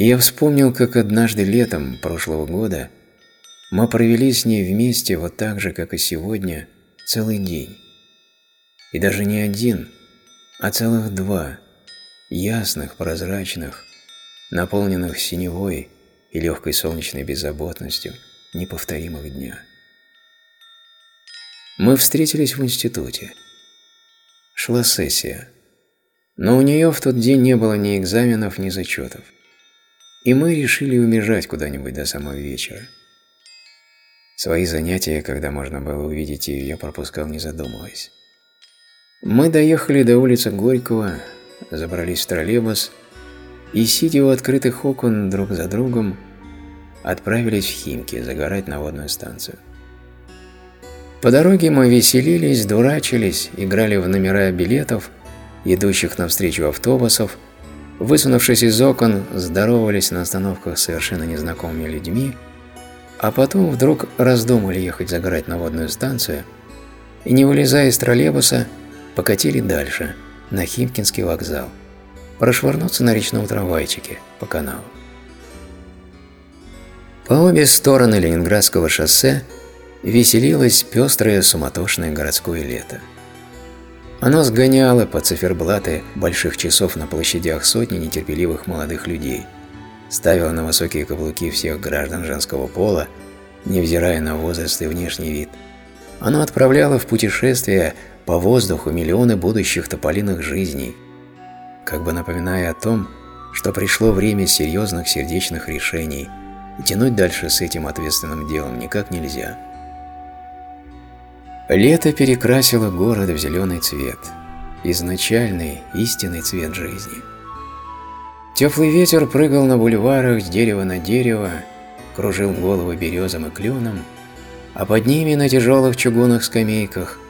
И я вспомнил, как однажды летом прошлого года мы провели с ней вместе вот так же, как и сегодня, целый день. И даже не один, а целых два, ясных, прозрачных, наполненных синевой и легкой солнечной беззаботностью неповторимых дня. Мы встретились в институте. Шла сессия. Но у нее в тот день не было ни экзаменов, ни зачетов. И мы решили умежать куда-нибудь до самого вечера. Свои занятия, когда можно было увидеть ее, я пропускал, не задумываясь. Мы доехали до улицы Горького, забрались в троллейбус и, сидя у открытых окон друг за другом, отправились в Химки загорать на водную станцию. По дороге мы веселились, дурачились, играли в номера билетов, идущих навстречу автобусов, высунувшись из окон, здоровались на остановках с совершенно незнакомыми людьми, а потом вдруг раздумали ехать загорать на водную станцию и, не вылезая из троллейбуса, покатили дальше, на Химкинский вокзал, прошвырнуться на речном трамвайчике по каналу. По обе стороны Ленинградского шоссе – веселилось пестрое суматошное городское лето. Оно сгоняло по циферблаты больших часов на площадях сотни нетерпеливых молодых людей, ставило на высокие каблуки всех граждан женского пола, невзирая на возраст и внешний вид. Оно отправляло в путешествие по воздуху миллионы будущих тополиных жизней, как бы напоминая о том, что пришло время серьезных сердечных решений, и тянуть дальше с этим ответственным делом никак нельзя. Лето перекрасило город в зеленый цвет, изначальный, истинный цвет жизни. Теплый ветер прыгал на бульварах с дерева на дерево, кружил головы березам и кленом, а под ними на тяжелых чугунных скамейках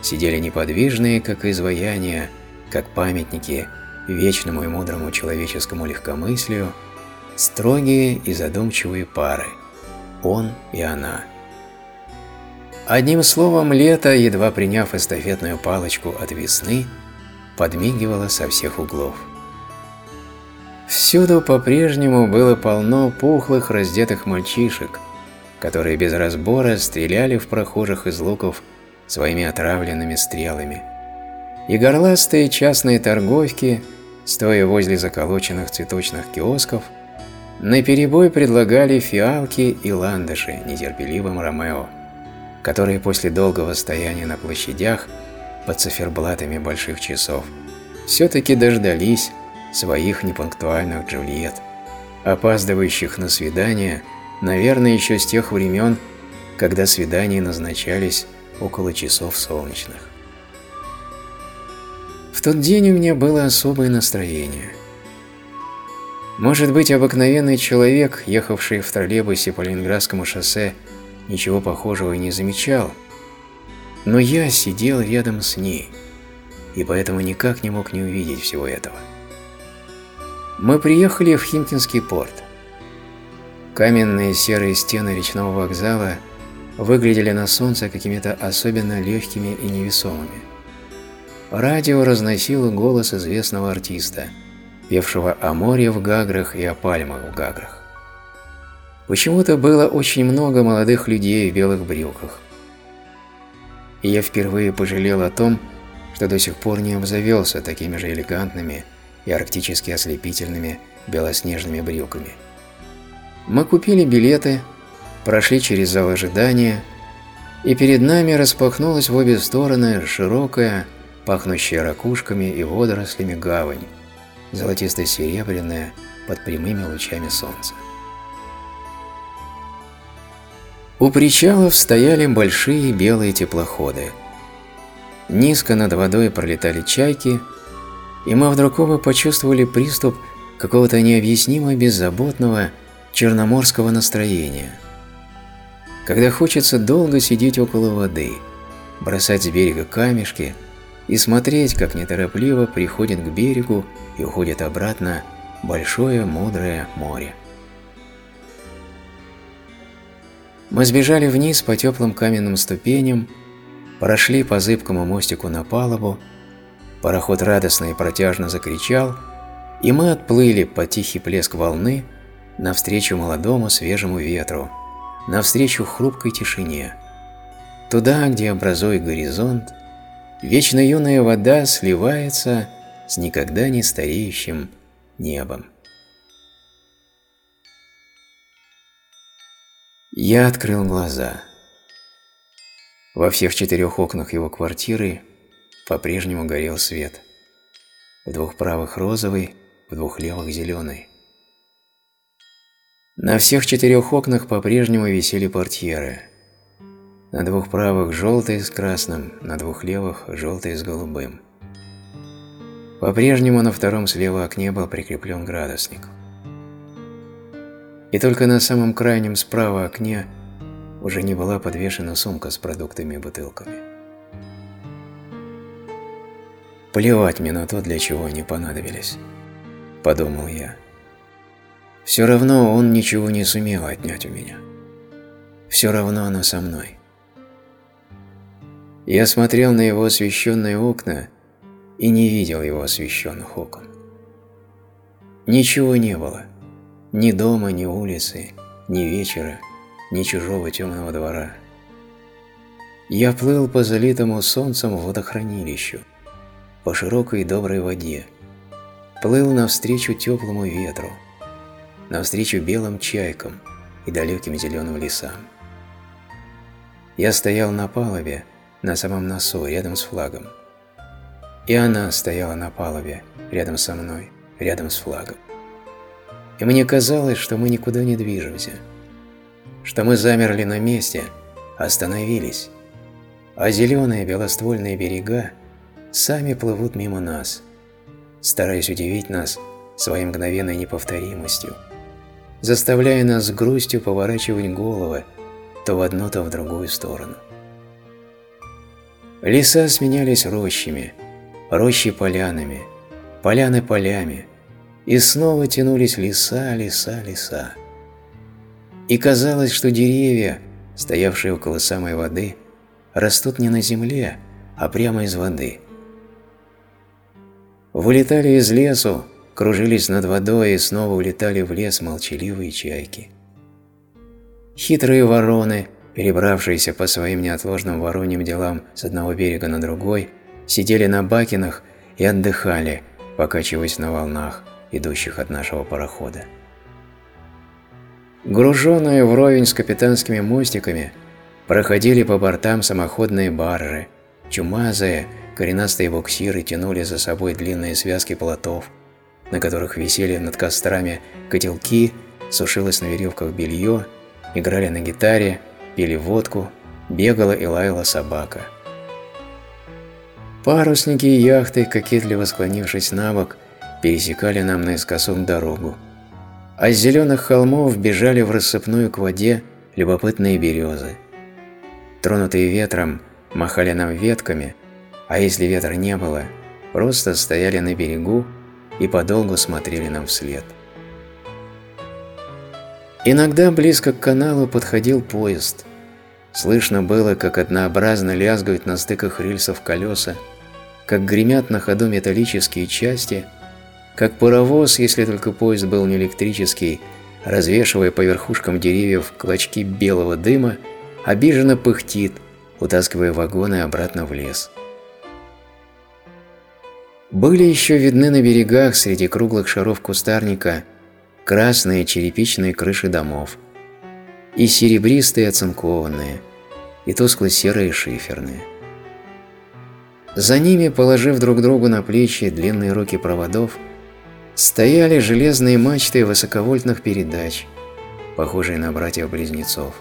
сидели неподвижные, как изваяния, как памятники вечному и мудрому человеческому легкомыслию, строгие и задумчивые пары – он и она – Одним словом, лето, едва приняв эстафетную палочку от весны, подмигивало со всех углов. Всюду по-прежнему было полно пухлых раздетых мальчишек, которые без разбора стреляли в прохожих из луков своими отравленными стрелами. И горластые частные торговки, стоя возле заколоченных цветочных киосков, наперебой предлагали фиалки и ландыши нетерпеливым Ромео которые после долгого стояния на площадях под циферблатами больших часов все-таки дождались своих непунктуальных Джульет, опаздывающих на свидание, наверное, еще с тех времен, когда свидания назначались около часов солнечных. В тот день у меня было особое настроение. Может быть, обыкновенный человек, ехавший в троллейбусе по Ленинградскому шоссе ничего похожего и не замечал, но я сидел рядом с ней, и поэтому никак не мог не увидеть всего этого. Мы приехали в Химкинский порт. Каменные серые стены речного вокзала выглядели на солнце какими-то особенно легкими и невесомыми. Радио разносило голос известного артиста, певшего о море в Гаграх и о пальмах в Гаграх. Почему-то было очень много молодых людей в белых брюках. И я впервые пожалел о том, что до сих пор не обзавелся такими же элегантными и арктически ослепительными белоснежными брюками. Мы купили билеты, прошли через зал ожидания, и перед нами распахнулась в обе стороны широкая, пахнущая ракушками и водорослями гавань, золотисто-серебряная под прямыми лучами солнца. У причалов стояли большие белые теплоходы. Низко над водой пролетали чайки, и мы вдруг оба почувствовали приступ какого-то необъяснимо беззаботного черноморского настроения. Когда хочется долго сидеть около воды, бросать с берега камешки и смотреть, как неторопливо приходит к берегу и уходит обратно большое мудрое море. Мы сбежали вниз по теплым каменным ступеням, прошли по зыбкому мостику на палубу, пароход радостно и протяжно закричал, и мы отплыли по тихий плеск волны навстречу молодому свежему ветру, навстречу хрупкой тишине. Туда, где образует горизонт, вечно юная вода сливается с никогда не стареющим небом. Я открыл глаза. Во всех четырех окнах его квартиры по-прежнему горел свет. В двух правых розовый, в двух левых зеленый. На всех четырех окнах по-прежнему висели портьеры. На двух правых желтый с красным, на двух левых желтый с голубым. По-прежнему на втором слева окне был прикреплен градусник и только на самом крайнем справа окне уже не была подвешена сумка с продуктами и бутылками. «Плевать мне на то, для чего они понадобились», – подумал я. «Все равно он ничего не сумел отнять у меня. Все равно оно со мной». Я смотрел на его освещенные окна и не видел его освещенных окон. Ничего не было – ни дома, ни улицы, ни вечера, ни чужого темного двора. Я плыл по залитому солнцем водохранилищу, по широкой доброй воде, плыл навстречу теплому ветру, навстречу белым чайкам и далеким зеленым лесам. Я стоял на палубе, на самом носу, рядом с флагом. И она стояла на палубе, рядом со мной, рядом с флагом и мне казалось, что мы никуда не движемся, что мы замерли на месте, остановились, а зеленые белоствольные берега сами плывут мимо нас, стараясь удивить нас своей мгновенной неповторимостью, заставляя нас с грустью поворачивать головы то в одну, то в другую сторону. Леса сменялись рощами, рощи полянами, поляны полями, и снова тянулись леса, леса, леса. И казалось, что деревья, стоявшие около самой воды, растут не на земле, а прямо из воды. Вылетали из лесу, кружились над водой и снова улетали в лес молчаливые чайки. Хитрые вороны, перебравшиеся по своим неотложным вороньим делам с одного берега на другой, сидели на бакинах и отдыхали, покачиваясь на волнах идущих от нашего парохода. Груженные вровень с капитанскими мостиками проходили по бортам самоходные баржи, чумазые, коренастые буксиры тянули за собой длинные связки плотов, на которых висели над кострами котелки, сушилось на веревках белье, играли на гитаре, пили водку, бегала и лаяла собака. Парусники и яхты, кокетливо склонившись на бок, пересекали нам наискосок дорогу, а с зеленых холмов бежали в рассыпную к воде любопытные березы. Тронутые ветром, махали нам ветками, а если ветра не было, просто стояли на берегу и подолгу смотрели нам вслед. Иногда близко к каналу подходил поезд. Слышно было, как однообразно лязгают на стыках рельсов колеса, как гремят на ходу металлические части – как паровоз, если только поезд был не электрический, развешивая по верхушкам деревьев клочки белого дыма, обиженно пыхтит, утаскивая вагоны обратно в лес. Были еще видны на берегах среди круглых шаров кустарника красные черепичные крыши домов, и серебристые оцинкованные, и тускло-серые шиферные. За ними, положив друг другу на плечи длинные руки проводов, стояли железные мачты высоковольтных передач, похожие на братьев-близнецов.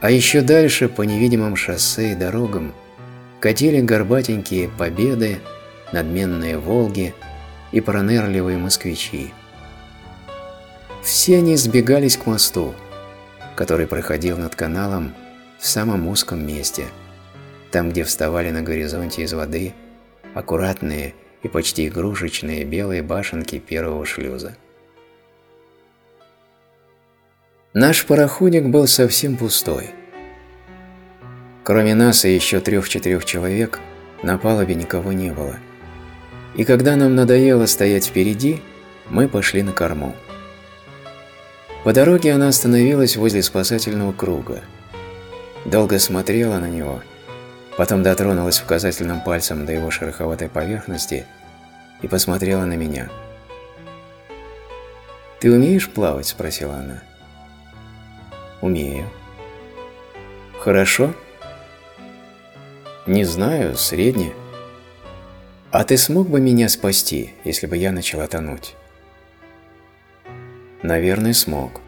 А еще дальше по невидимым шоссе и дорогам катили горбатенькие победы, надменные «Волги» и пронырливые москвичи. Все они сбегались к мосту, который проходил над каналом в самом узком месте, там, где вставали на горизонте из воды аккуратные и почти игрушечные белые башенки первого шлюза. Наш пароходик был совсем пустой. Кроме нас и еще трех-четырех человек, на палубе никого не было. И когда нам надоело стоять впереди, мы пошли на корму. По дороге она остановилась возле спасательного круга. Долго смотрела на него, потом дотронулась указательным пальцем до его шероховатой поверхности и посмотрела на меня. «Ты умеешь плавать?» – спросила она. «Умею». «Хорошо?» «Не знаю, средне». «А ты смог бы меня спасти, если бы я начала тонуть?» Наверное, смог.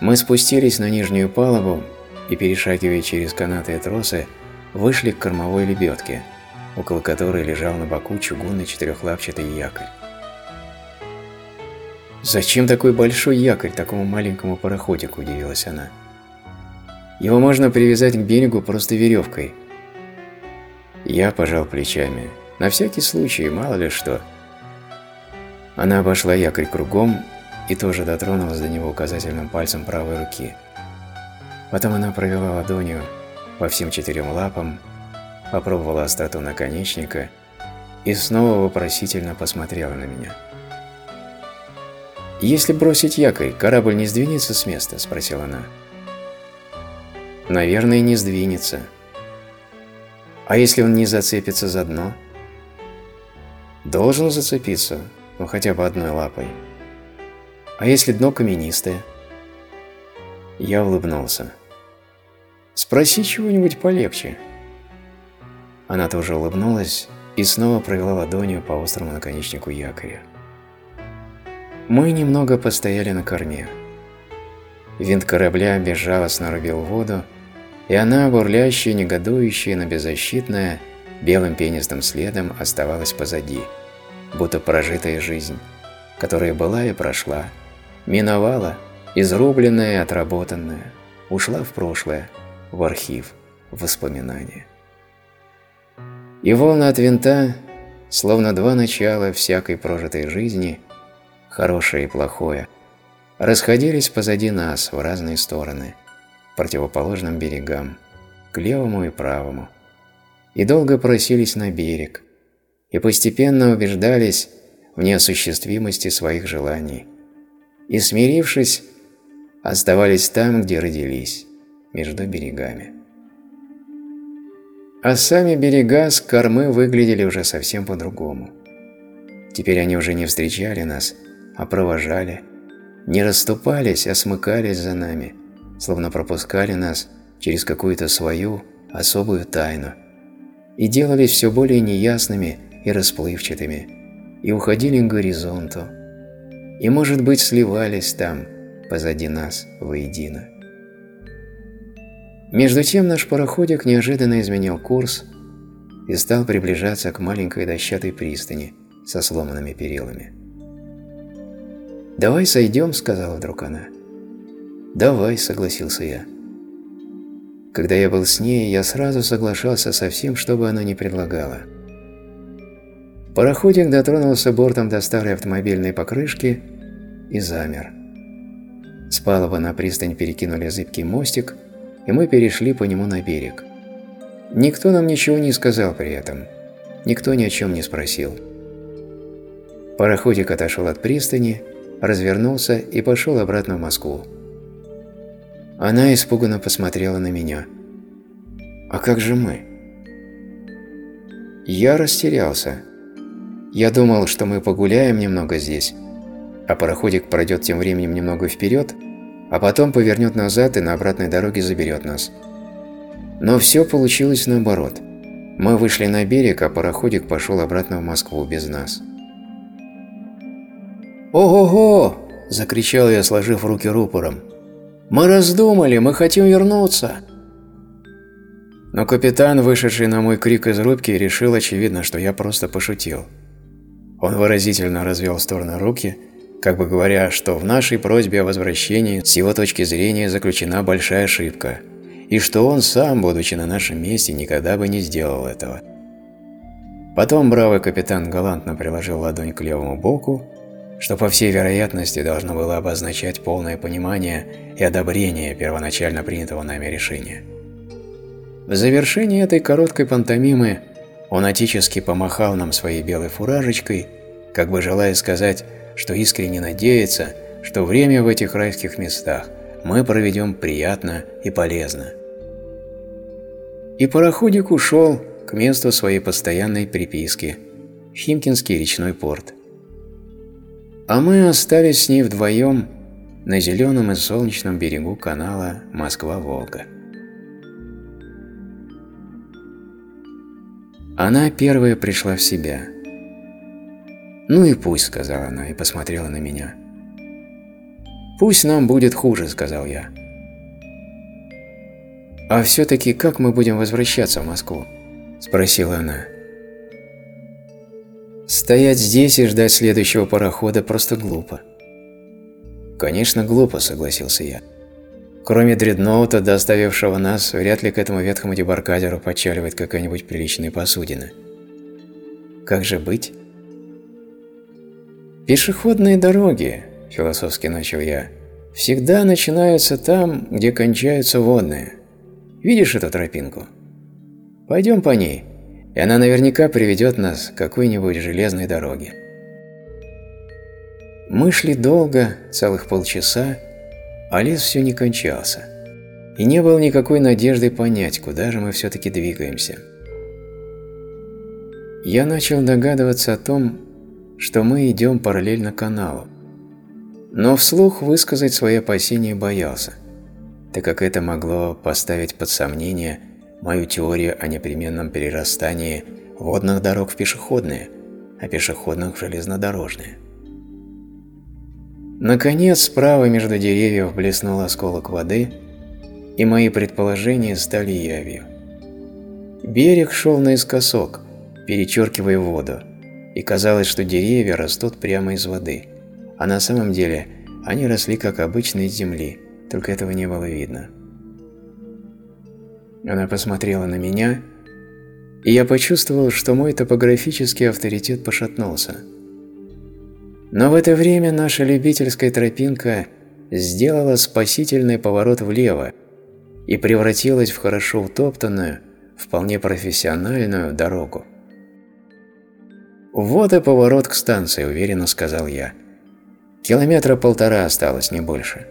Мы спустились на нижнюю палубу и, перешагивая через канаты и тросы, вышли к кормовой лебедке, около которой лежал на боку чугунный четырехлапчатый якорь. «Зачем такой большой якорь такому маленькому пароходику?» – удивилась она. «Его можно привязать к берегу просто веревкой». Я пожал плечами. На всякий случай, мало ли что. Она обошла якорь кругом и тоже дотронулась до него указательным пальцем правой руки. Потом она провела ладонью по всем четырем лапам, попробовала остроту наконечника и снова вопросительно посмотрела на меня. «Если бросить якорь, корабль не сдвинется с места?» – спросила она. «Наверное, не сдвинется. А если он не зацепится за дно?» «Должен зацепиться, ну хотя бы одной лапой». А если дно каменистое? Я улыбнулся. Спроси чего-нибудь полегче. Она тоже улыбнулась и снова провела ладонью по острому наконечнику якоря. Мы немного постояли на корме. Винт корабля безжалостно рубил воду, и она, бурлящая, негодующая, но беззащитная, белым пенистым следом оставалась позади, будто прожитая жизнь, которая была и прошла, Миновала, изрубленная и отработанная, ушла в прошлое, в архив, в воспоминания. И волны от винта, словно два начала всякой прожитой жизни, хорошее и плохое, расходились позади нас в разные стороны, противоположным берегам, к левому и правому, и долго просились на берег, и постепенно убеждались в неосуществимости своих желаний, и, смирившись, оставались там, где родились, между берегами. А сами берега с кормы выглядели уже совсем по-другому. Теперь они уже не встречали нас, а провожали, не расступались, а смыкались за нами, словно пропускали нас через какую-то свою особую тайну, и делались все более неясными и расплывчатыми, и уходили к горизонту, и, может быть, сливались там, позади нас, воедино. Между тем наш пароходик неожиданно изменил курс и стал приближаться к маленькой дощатой пристани со сломанными перилами. «Давай сойдем», — сказала вдруг она. «Давай», — согласился я. Когда я был с ней, я сразу соглашался со всем, что бы она ни предлагала. Пароходик дотронулся бортом до старой автомобильной покрышки и замер. С палубы на пристань перекинули зыбкий мостик, и мы перешли по нему на берег. Никто нам ничего не сказал при этом, никто ни о чем не спросил. Пароходик отошел от пристани, развернулся и пошел обратно в Москву. Она испуганно посмотрела на меня. «А как же мы?» Я растерялся. Я думал, что мы погуляем немного здесь, а пароходик пройдет тем временем немного вперед, а потом повернет назад и на обратной дороге заберет нас. Но все получилось наоборот. Мы вышли на берег, а пароходик пошел обратно в Москву без нас. «Ого-го!» – закричал я, сложив руки рупором. «Мы раздумали, мы хотим вернуться!» Но капитан, вышедший на мой крик из рубки, решил, очевидно, что я просто пошутил. Он выразительно развел в стороны руки – как бы говоря, что в нашей просьбе о возвращении с его точки зрения заключена большая ошибка, и что он сам, будучи на нашем месте, никогда бы не сделал этого. Потом бравый капитан галантно приложил ладонь к левому боку, что по всей вероятности должно было обозначать полное понимание и одобрение первоначально принятого нами решения. В завершении этой короткой пантомимы он отечески помахал нам своей белой фуражечкой, как бы желая сказать что искренне надеется, что время в этих райских местах мы проведем приятно и полезно. И пароходик ушел к месту своей постоянной приписки – Химкинский речной порт. А мы остались с ней вдвоем на зеленом и солнечном берегу канала Москва-Волга. Она первая пришла в себя. «Ну и пусть», — сказала она и посмотрела на меня. «Пусть нам будет хуже», — сказал я. «А все-таки как мы будем возвращаться в Москву?» – спросила она. «Стоять здесь и ждать следующего парохода просто глупо». «Конечно, глупо», – согласился я. «Кроме дредноута, доставившего нас, вряд ли к этому ветхому дебаркадеру подчаливает какая-нибудь приличная посудина. Как же быть?» «Пешеходные дороги», – философски начал я, – «всегда начинаются там, где кончаются водные». Видишь эту тропинку? Пойдем по ней, и она наверняка приведет нас к какой-нибудь железной дороге. Мы шли долго, целых полчаса, а лес все не кончался. И не было никакой надежды понять, куда же мы все-таки двигаемся. Я начал догадываться о том, что мы идем параллельно каналу. Но вслух высказать свои опасения боялся так как это могло поставить под сомнение мою теорию о непременном перерастании водных дорог в пешеходные, а пешеходных в железнодорожные. Наконец, справа между деревьев блеснул осколок воды, и мои предположения стали явью. Берег шел наискосок, перечеркивая воду, и казалось, что деревья растут прямо из воды, а на самом деле они росли как обычно из земли – только этого не было видно. Она посмотрела на меня, и я почувствовал, что мой топографический авторитет пошатнулся. Но в это время наша любительская тропинка сделала спасительный поворот влево и превратилась в хорошо утоптанную, вполне профессиональную дорогу. «Вот и поворот к станции», – уверенно сказал я. «Километра полтора осталось, не больше».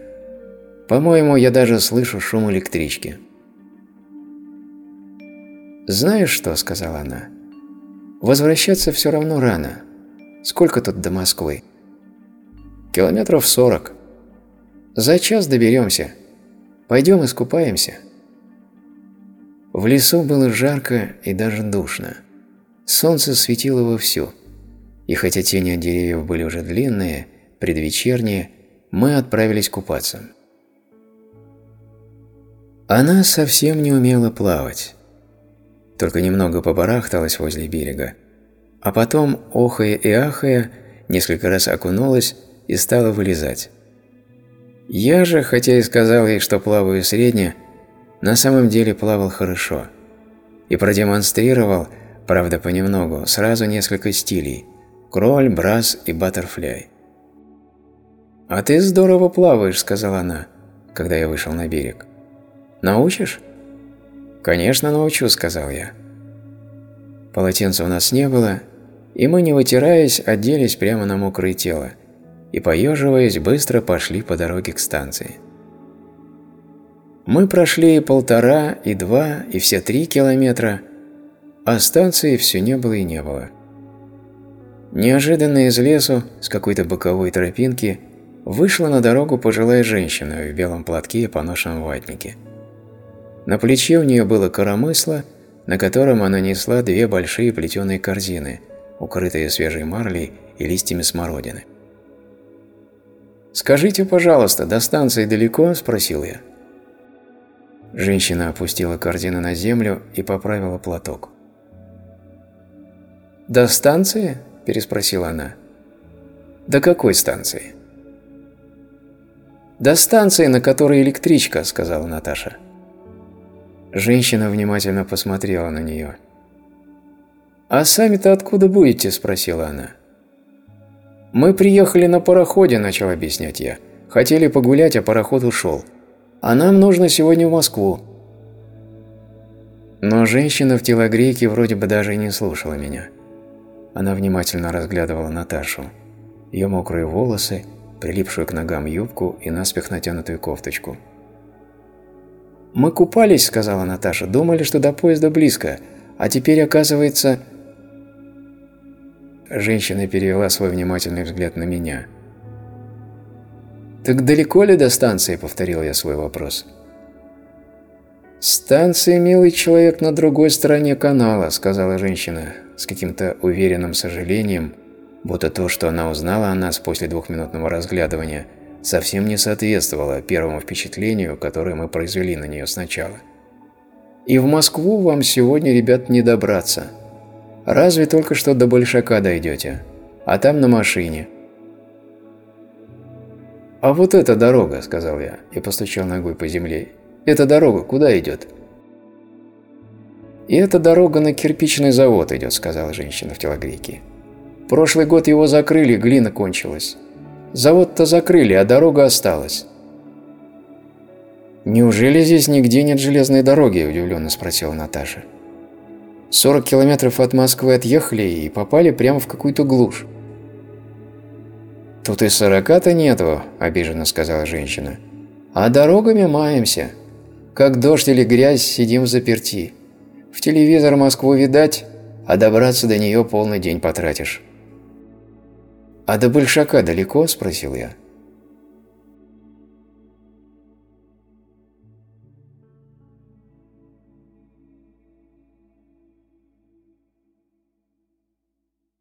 По-моему, я даже слышу шум электрички. «Знаешь что?» – сказала она. «Возвращаться все равно рано. Сколько тут до Москвы?» «Километров сорок. За час доберемся. Пойдем искупаемся». В лесу было жарко и даже душно. Солнце светило вовсю, и хотя тени от деревьев были уже длинные, предвечерние, мы отправились купаться. Она совсем не умела плавать. Только немного побарахталась возле берега. А потом, охая и ахая, несколько раз окунулась и стала вылезать. Я же, хотя и сказал ей, что плаваю средне, на самом деле плавал хорошо. И продемонстрировал, правда понемногу, сразу несколько стилей – кроль, брас и баттерфляй. «А ты здорово плаваешь», – сказала она, когда я вышел на берег. Научишь?» «Конечно научу», – сказал я. Полотенца у нас не было, и мы, не вытираясь, оделись прямо на мокрое тело и, поеживаясь, быстро пошли по дороге к станции. Мы прошли и полтора, и два, и все три километра, а станции все не было и не было. Неожиданно из лесу, с какой-то боковой тропинки, вышла на дорогу пожилая женщина в белом платке и поношенном ватнике. На плече у нее было коромысло, на котором она несла две большие плетеные корзины, укрытые свежей марлей и листьями смородины. «Скажите, пожалуйста, до станции далеко?» – спросил я. Женщина опустила корзину на землю и поправила платок. «До станции?» – переспросила она. «До какой станции?» «До станции, на которой электричка», – сказала Наташа. Женщина внимательно посмотрела на нее. «А сами-то откуда будете?» – спросила она. «Мы приехали на пароходе», – начал объяснять я. «Хотели погулять, а пароход ушел. А нам нужно сегодня в Москву». Но женщина в телогрейке вроде бы даже не слушала меня. Она внимательно разглядывала Наташу. Ее мокрые волосы, прилипшую к ногам юбку и наспех натянутую кофточку. «Мы купались», — сказала Наташа, — «думали, что до поезда близко, а теперь, оказывается...» Женщина перевела свой внимательный взгляд на меня. «Так далеко ли до станции?» — повторил я свой вопрос. «Станция, милый человек, на другой стороне канала», — сказала женщина с каким-то уверенным сожалением, будто то, что она узнала о нас после двухминутного разглядывания, совсем не соответствовало первому впечатлению, которое мы произвели на нее сначала. «И в Москву вам сегодня, ребят, не добраться. Разве только что до Большака дойдете, а там на машине». «А вот эта дорога», — сказал я и постучал ногой по земле. «Эта дорога куда идет?» «И эта дорога на кирпичный завод идет», — сказала женщина в телогрейке. «Прошлый год его закрыли, глина кончилась. Завод-то закрыли, а дорога осталась». «Неужели здесь нигде нет железной дороги?» – удивленно спросила Наташа. «40 километров от Москвы отъехали и попали прямо в какую-то глушь». «Тут и сорока-то нету», – обиженно сказала женщина. «А дорогами маемся. Как дождь или грязь, сидим в заперти. В телевизор Москву видать, а добраться до нее полный день потратишь». «А до Большака далеко?» – спросил я.